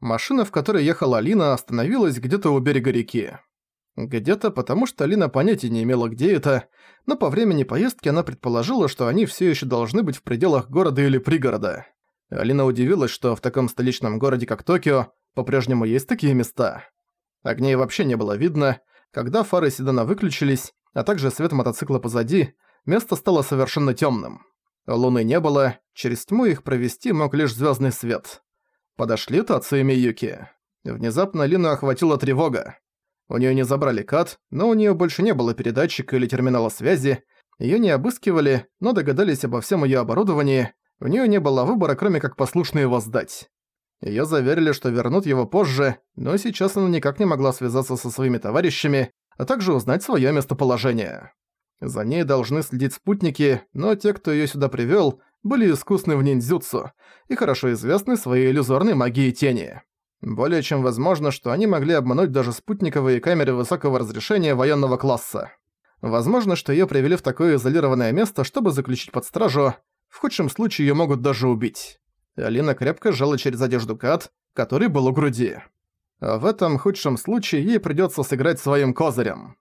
Машина, в которой ехала Алина, остановилась где-то у берега реки. Где-то потому, что Алина понятия не имела, где это, но по времени поездки она предположила, что они все еще должны быть в пределах города или пригорода. Алина удивилась, что в таком столичном городе, как Токио, по-прежнему есть такие места. Огней вообще не было видно. Когда фары седана выключились, а также свет мотоцикла позади, место стало совершенно темным. Луны не было, через тьму их провести мог лишь звездный свет. Подошли Тацу и Миюки. Внезапно Лину охватила тревога. У нее не забрали кат, но у нее больше не было передатчика или терминала связи, ее не обыскивали, но догадались обо всем ее оборудовании, у нее не было выбора, кроме как послушно его сдать. Её заверили, что вернут его позже, но сейчас она никак не могла связаться со своими товарищами, а также узнать своё местоположение. За ней должны следить спутники, но те, кто её сюда привёл, были искусны в ниндзюцу и хорошо известны своей иллюзорной магией тени. Более чем возможно, что они могли обмануть даже спутниковые камеры высокого разрешения военного класса. Возможно, что её привели в такое изолированное место, чтобы заключить под стражу, в худшем случае её могут даже убить. Алина крепко сжала через одежду Кат, который был у груди. А в этом худшем случае ей придётся сыграть своим козырем.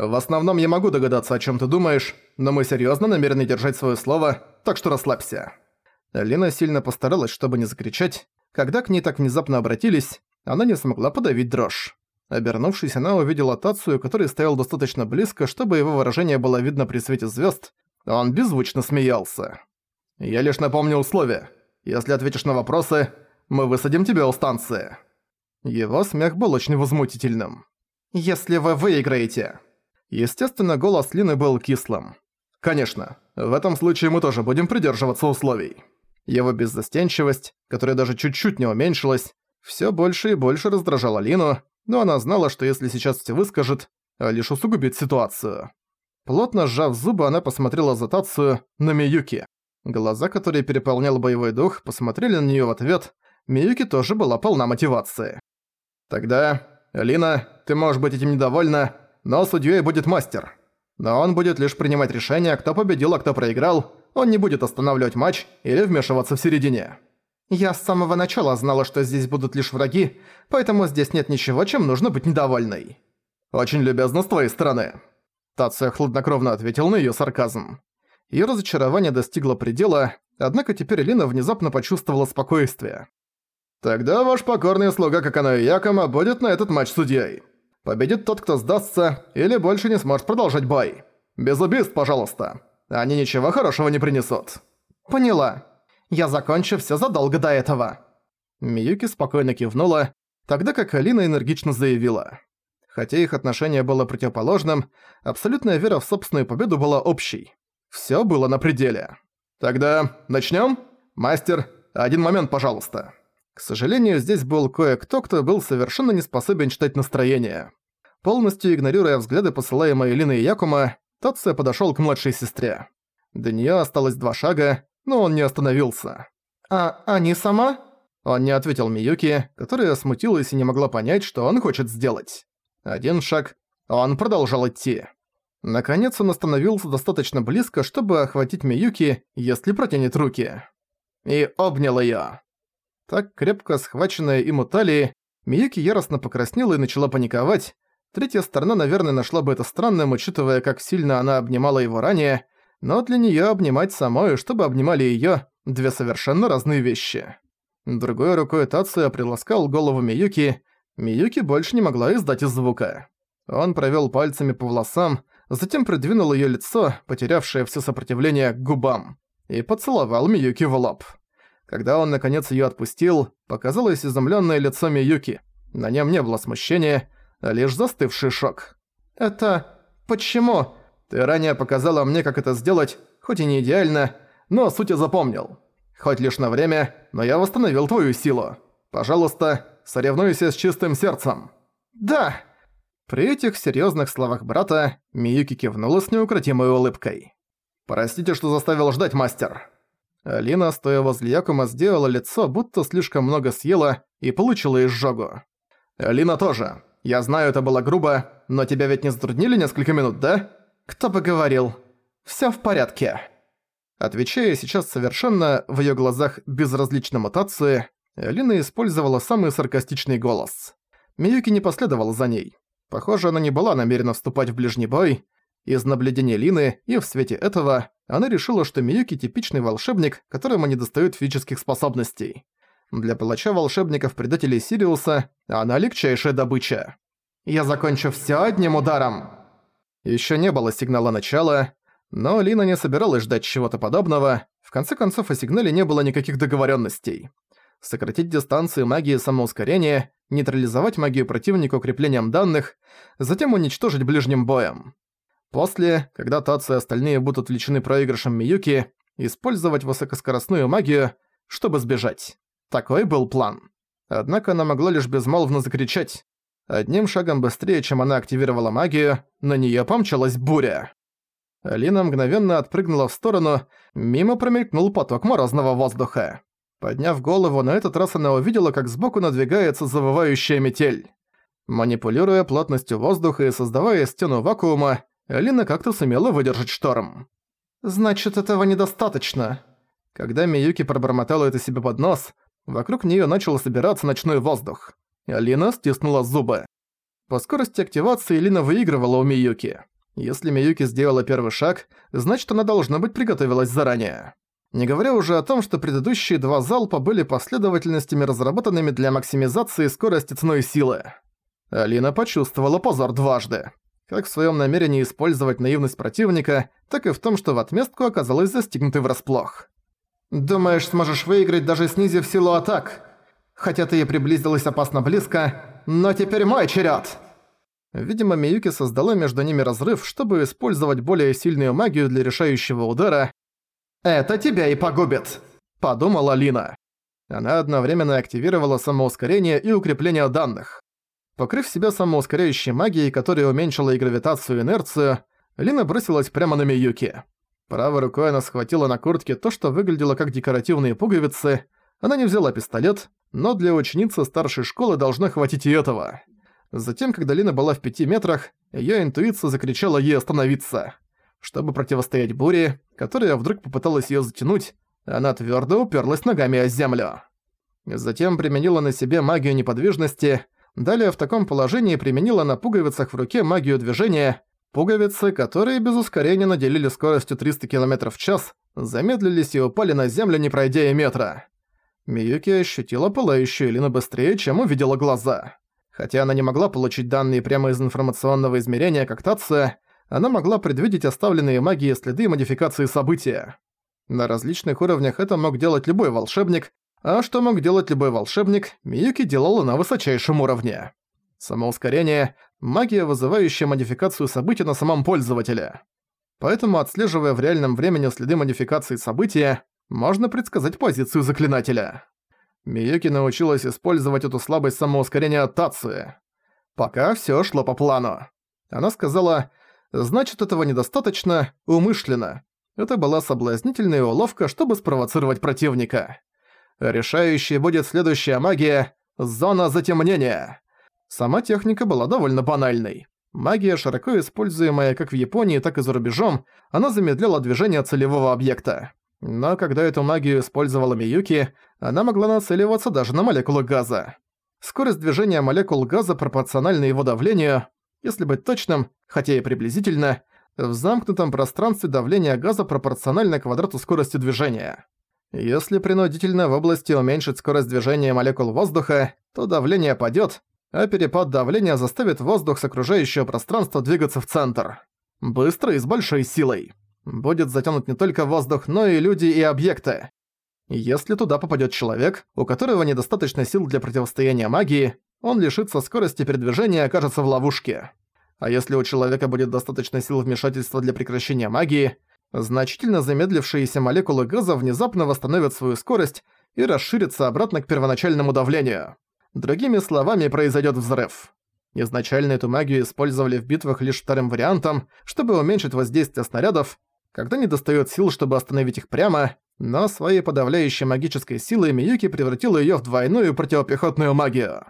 В основном я могу догадаться, о чём ты думаешь, но мы серьёзно намерены держать своё слово, так что расслабься. Алина сильно постаралась, чтобы не закричать. Когда к ней так внезапно обратились, она не смогла подавить дрожь. Обернувшись, она увидела Тацию, который стоял достаточно близко, чтобы его выражение было видно при свете звёзд. Он беззвучно смеялся. «Я лишь напомню условия. Если ответишь на вопросы, мы высадим тебя у станции». Его смех был очень возмутительным. «Если вы выиграете». Естественно, голос Лины был кислым. «Конечно, в этом случае мы тоже будем придерживаться условий». Его беззастенчивость, которая даже чуть-чуть не уменьшилась, всё больше и больше раздражала Лину, но она знала, что если сейчас все выскажет, а лишь усугубит ситуацию. Плотно сжав зубы, она посмотрела за Тацию на Миюки. Глаза, которые переполнял боевой дух, посмотрели на неё в ответ. Миюки тоже была полна мотивации. «Тогда, Лина, ты можешь быть этим недовольна, но судьей будет мастер. Но он будет лишь принимать решение, кто победил, а кто проиграл. Он не будет останавливать матч или вмешиваться в середине». «Я с самого начала знала, что здесь будут лишь враги, поэтому здесь нет ничего, чем нужно быть недовольной». «Очень любезно с твоей стороны». Тация хладнокровно ответил на её сарказм. Её разочарование достигло предела, однако теперь Лина внезапно почувствовала спокойствие. «Тогда ваш покорный слуга Каканоэ Якома будет на этот матч судьей. Победит тот, кто сдастся, или больше не сможет продолжать бой. Без убийств, пожалуйста. Они ничего хорошего не принесут». «Поняла. Я закончу всё задолго до этого». Миюки спокойно кивнула, тогда как Алина энергично заявила. Хотя их отношение было противоположным, абсолютная вера в собственную победу была общей. Всё было на пределе. «Тогда начнём? Мастер, один момент, пожалуйста». К сожалению, здесь был кое-кто, кто был совершенно не способен читать настроение. Полностью игнорируя взгляды, посылаемые Линой и Якума, Тация подошёл к младшей сестре. До неё осталось два шага, но он не остановился. «А они сама?» Он не ответил Миюки, которая смутилась и не могла понять, что он хочет сделать. Один шаг, он продолжал идти. Наконец он остановился достаточно близко, чтобы охватить Миюки, если протянет руки. И обнял её. Так крепко схваченная им у талии, Миюки яростно покраснела и начала паниковать. Третья сторона, наверное, нашла бы это странным, учитывая, как сильно она обнимала его ранее, но для неё обнимать самой, чтобы обнимали её, две совершенно разные вещи. Другой рукой Тацуя приласкал голову Миюки, Миюки больше не могла издать и звука. Он провёл пальцами по волосам, затем придвинул её лицо, потерявшее всё сопротивление, к губам, и поцеловал Миюки в лоб. Когда он наконец её отпустил, показалось изумлённое лицо Миюки. На нём не было смущения, а лишь застывший шок. «Это... почему?» «Ты ранее показала мне, как это сделать, хоть и не идеально, но суть я запомнил. Хоть лишь на время, но я восстановил твою силу. Пожалуйста, соревнуйся с чистым сердцем». «Да!» При этих серьёзных словах брата Миюки кивнула с неукротимой улыбкой. «Простите, что заставил ждать, мастер». Алина, стоя возле Якума, сделала лицо, будто слишком много съела и получила изжогу. «Алина тоже. Я знаю, это было грубо, но тебя ведь не затруднили несколько минут, да?» «Кто бы говорил. Всё в порядке». Отвечая сейчас совершенно в её глазах безразлично мутации, Алина использовала самый саркастичный голос. Миюки не последовала за ней. Похоже, она не была намерена вступать в ближний бой. Из наблюдения Лины и в свете этого она решила, что Миюки типичный волшебник, которому не достают физических способностей. Для палача волшебников-предателей Сириуса она легчайшая добыча. «Я закончу всё одним ударом!» Ещё не было сигнала начала, но Лина не собиралась ждать чего-то подобного. В конце концов, о сигнале не было никаких договоренностей. Сократить дистанцию магии самоускорения, нейтрализовать магию противника укреплением данных, затем уничтожить ближним боем. После, когда Тацу и остальные будут отвлечены проигрышем Миюки, использовать высокоскоростную магию, чтобы сбежать. Такой был план. Однако она могла лишь безмолвно закричать. Одним шагом быстрее, чем она активировала магию, на неё помчалась буря. Алина мгновенно отпрыгнула в сторону, мимо промелькнул поток морозного воздуха. Подняв голову, на этот раз она увидела, как сбоку надвигается завывающая метель. Манипулируя плотностью воздуха и создавая стену вакуума, Алина как-то сумела выдержать шторм. «Значит, этого недостаточно». Когда Миюки пробормотала это себе под нос, вокруг неё начал собираться ночной воздух. Алина стиснула зубы. По скорости активации Лина выигрывала у Миюки. Если Миюки сделала первый шаг, значит она должна быть приготовилась заранее. Не говоря уже о том, что предыдущие два залпа были последовательностями, разработанными для максимизации скорости ценой силы. Алина почувствовала позор дважды. Как в своем намерении использовать наивность противника, так и в том, что в отместку оказалась застигнутой врасплох. «Думаешь, сможешь выиграть, даже снизив силу атак? Хотя ты и приблизилась опасно близко, но теперь мой черед. Видимо, Миюки создала между ними разрыв, чтобы использовать более сильную магию для решающего удара, «Это тебя и погубит», — подумала Лина. Она одновременно активировала самоускорение и укрепление данных. Покрыв себя самоускоряющей магией, которая уменьшила и гравитацию, и инерцию, Лина бросилась прямо на Миюки. Правой рукой она схватила на куртке то, что выглядело как декоративные пуговицы. Она не взяла пистолет, но для ученицы старшей школы должно хватить и этого. Затем, когда Лина была в пяти метрах, её интуиция закричала ей остановиться. Чтобы противостоять буре, которая вдруг попыталась её затянуть, она твёрдо уперлась ногами о землю. Затем применила на себе магию неподвижности, далее в таком положении применила на пуговицах в руке магию движения. Пуговицы, которые без ускорения наделили скоростью 300 км в час, замедлились и упали на землю, не пройдя и метра. Миюки ощутила пылающую Лину быстрее, чем увидела глаза. Хотя она не могла получить данные прямо из информационного измерения, как Тация, она могла предвидеть оставленные магией следы и модификации события. На различных уровнях это мог делать любой волшебник, а что мог делать любой волшебник, Миюки делала на высочайшем уровне. Самоускорение – магия, вызывающая модификацию события на самом пользователе. Поэтому, отслеживая в реальном времени следы модификации события, можно предсказать позицию заклинателя. Миюки научилась использовать эту слабость самоускорения Тации. Пока всё шло по плану. Она сказала значит этого недостаточно умышленно. Это была соблазнительная уловка, чтобы спровоцировать противника. Решающей будет следующая магия – зона затемнения. Сама техника была довольно банальной. Магия, широко используемая как в Японии, так и за рубежом, она замедляла движение целевого объекта. Но когда эту магию использовала Миюки, она могла нацеливаться даже на молекулы газа. Скорость движения молекул газа пропорциональна его давлению, если быть точным, хотя и приблизительно, в замкнутом пространстве давление газа пропорционально квадрату скорости движения. Если принудительно в области уменьшить скорость движения молекул воздуха, то давление падёт, а перепад давления заставит воздух с окружающего пространства двигаться в центр. Быстро и с большой силой. Будет затянут не только воздух, но и люди и объекты. Если туда попадёт человек, у которого недостаточно сил для противостояния магии, он лишится скорости передвижения и окажется в ловушке. А если у человека будет достаточно сил вмешательства для прекращения магии, значительно замедлившиеся молекулы газа внезапно восстановят свою скорость и расширятся обратно к первоначальному давлению. Другими словами, произойдет взрыв. Изначально эту магию использовали в битвах лишь вторым вариантом, чтобы уменьшить воздействие снарядов, когда не достает сил, чтобы остановить их прямо, но своей подавляющей магической силой Миюки превратила её в двойную противопехотную магию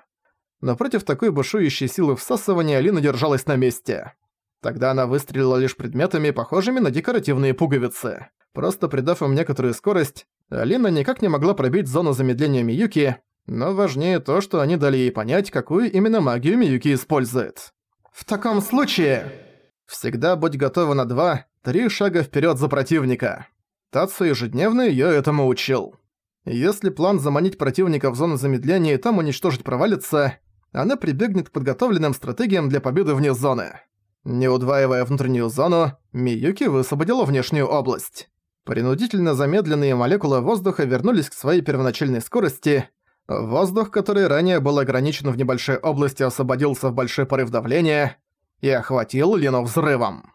но против такой бушующей силы всасывания Алина держалась на месте. Тогда она выстрелила лишь предметами, похожими на декоративные пуговицы. Просто придав им некоторую скорость, Алина никак не могла пробить зону замедления Миюки, Но важнее то, что они дали ей понять, какую именно магию Миюки использует. В таком случае... Всегда будь готова на два, три шага вперед за противника. Тацу ежедневно её этому учил. Если план заманить противника в зону замедления и там уничтожить провалится, она прибегнет к подготовленным стратегиям для победы вне зоны. Не удваивая внутреннюю зону, Миюки высвободила внешнюю область. Принудительно замедленные молекулы воздуха вернулись к своей первоначальной скорости. Воздух, который ранее был ограничен в небольшой области, освободился в большой порыв давления и охватил Лину взрывом.